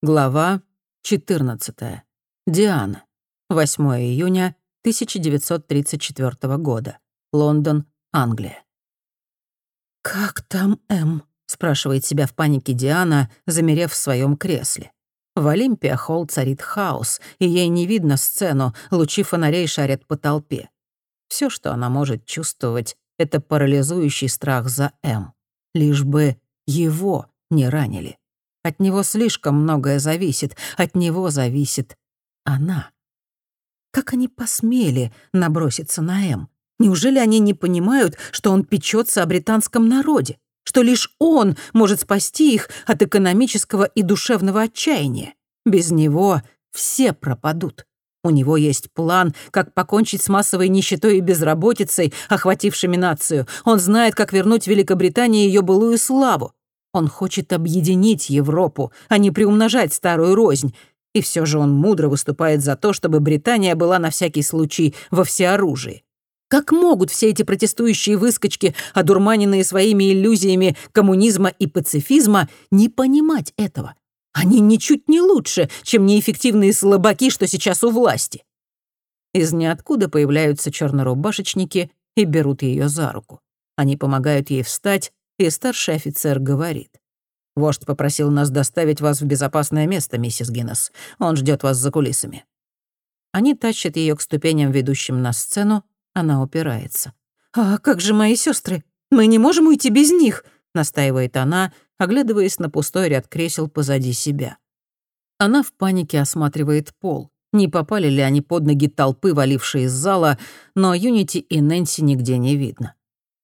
Глава 14. Диана. 8 июня 1934 года. Лондон, Англия. «Как там М?» — спрашивает себя в панике Диана, замерев в своем кресле. В Олимпия Холл царит хаос, и ей не видно сцену, лучи фонарей шарят по толпе. Все, что она может чувствовать, — это парализующий страх за М. Лишь бы его не ранили. От него слишком многое зависит, от него зависит она. Как они посмели наброситься на М? Неужели они не понимают, что он печется о британском народе? Что лишь он может спасти их от экономического и душевного отчаяния? Без него все пропадут. У него есть план, как покончить с массовой нищетой и безработицей, охватившими нацию. Он знает, как вернуть Великобритании ее былую славу. Он хочет объединить Европу, а не приумножать старую рознь. И все же он мудро выступает за то, чтобы Британия была на всякий случай во всеоружии. Как могут все эти протестующие выскочки, одурманенные своими иллюзиями коммунизма и пацифизма, не понимать этого? Они ничуть не лучше, чем неэффективные слабаки, что сейчас у власти. Из ниоткуда появляются чернорубашечники и берут ее за руку. Они помогают ей встать, и старший офицер говорит. «Вождь попросил нас доставить вас в безопасное место, миссис Гиннес. Он ждет вас за кулисами». Они тащат ее к ступеням, ведущим на сцену, она упирается. «А как же мои сестры? Мы не можем уйти без них», — настаивает она, оглядываясь на пустой ряд кресел позади себя. Она в панике осматривает пол. Не попали ли они под ноги толпы, валившие из зала, но Юнити и Нэнси нигде не видно.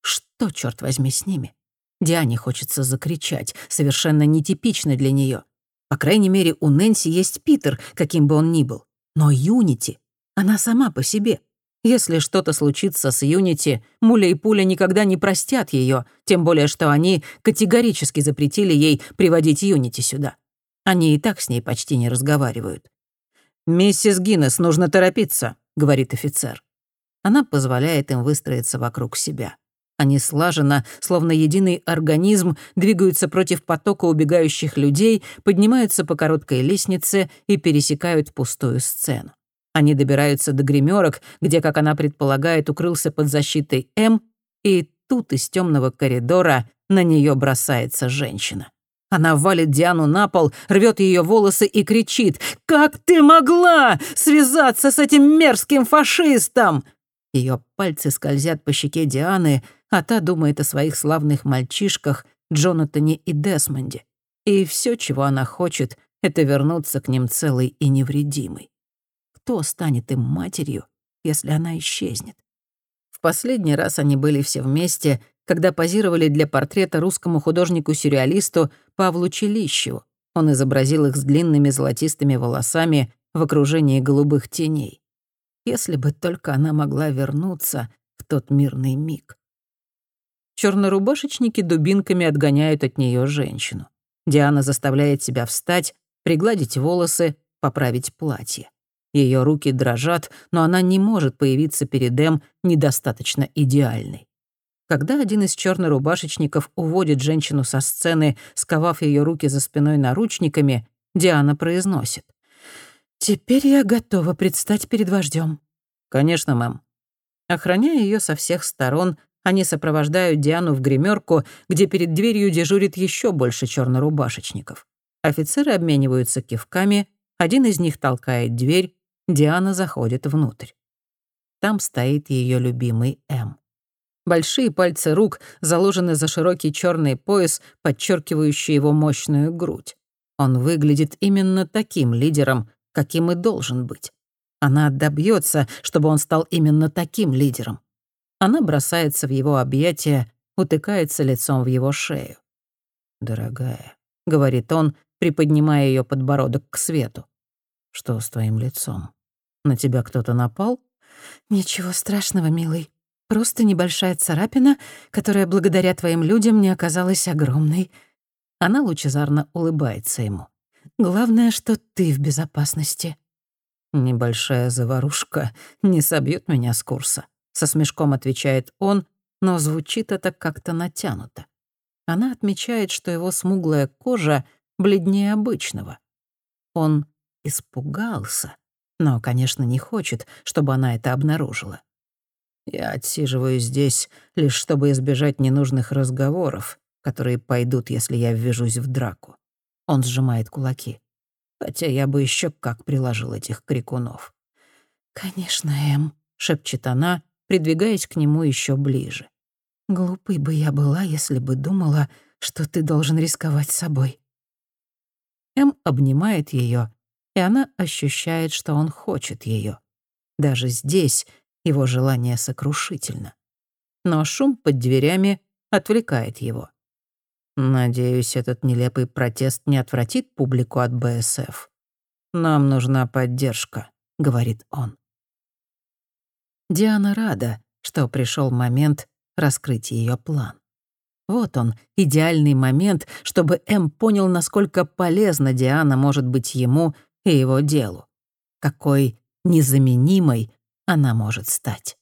Что, черт возьми, с ними? Диане хочется закричать, совершенно нетипично для нее. По крайней мере, у Нэнси есть Питер, каким бы он ни был. Но Юнити, она сама по себе. Если что-то случится с Юнити, Муля и Пуля никогда не простят ее, тем более что они категорически запретили ей приводить Юнити сюда. Они и так с ней почти не разговаривают. «Миссис Гиннес, нужно торопиться», — говорит офицер. Она позволяет им выстроиться вокруг себя. Они слаженно, словно единый организм, двигаются против потока убегающих людей, поднимаются по короткой лестнице и пересекают пустую сцену. Они добираются до гримерок, где, как она предполагает, укрылся под защитой М, и тут из темного коридора на нее бросается женщина. Она валит Диану на пол, рвет ее волосы и кричит «Как ты могла связаться с этим мерзким фашистом?» Ее пальцы скользят по щеке Дианы, а та думает о своих славных мальчишках Джонатане и Десмонде. И все, чего она хочет, это вернуться к ним целой и невредимой. Кто станет им матерью, если она исчезнет? В последний раз они были все вместе, когда позировали для портрета русскому художнику-сюрреалисту Павлу Челищеву. Он изобразил их с длинными золотистыми волосами в окружении голубых теней. Если бы только она могла вернуться в тот мирный миг. Чернорубашечники дубинками отгоняют от нее женщину. Диана заставляет себя встать, пригладить волосы, поправить платье. Ее руки дрожат, но она не может появиться перед Эм недостаточно идеальной. Когда один из чернорубашечников уводит женщину со сцены, сковав ее руки за спиной наручниками, Диана произносит. «Теперь я готова предстать перед вождем. «Конечно, мэм». Охраняя ее со всех сторон, они сопровождают Диану в гримерку, где перед дверью дежурит еще больше чернорубашечников. Офицеры обмениваются кивками, один из них толкает дверь, Диана заходит внутрь. Там стоит ее любимый М. Большие пальцы рук заложены за широкий черный пояс, подчеркивающий его мощную грудь. Он выглядит именно таким лидером, каким и должен быть. Она добьется, чтобы он стал именно таким лидером. Она бросается в его объятия, утыкается лицом в его шею. «Дорогая», — говорит он, приподнимая ее подбородок к свету. «Что с твоим лицом? На тебя кто-то напал?» «Ничего страшного, милый. Просто небольшая царапина, которая благодаря твоим людям не оказалась огромной». Она лучезарно улыбается ему. «Главное, что ты в безопасности». «Небольшая заварушка не собьет меня с курса», со смешком отвечает он, но звучит это как-то натянуто. Она отмечает, что его смуглая кожа бледнее обычного. Он испугался, но, конечно, не хочет, чтобы она это обнаружила. Я отсиживаю здесь лишь чтобы избежать ненужных разговоров, которые пойдут, если я ввяжусь в драку. Он сжимает кулаки. Хотя я бы еще как приложил этих крикунов. «Конечно, Эм», — шепчет она, придвигаясь к нему еще ближе. «Глупой бы я была, если бы думала, что ты должен рисковать собой». Эм обнимает ее, и она ощущает, что он хочет ее. Даже здесь его желание сокрушительно. Но шум под дверями отвлекает его. Надеюсь, этот нелепый протест не отвратит публику от БСФ. «Нам нужна поддержка», — говорит он. Диана рада, что пришел момент раскрыть ее план. Вот он, идеальный момент, чтобы М понял, насколько полезна Диана может быть ему и его делу. Какой незаменимой она может стать.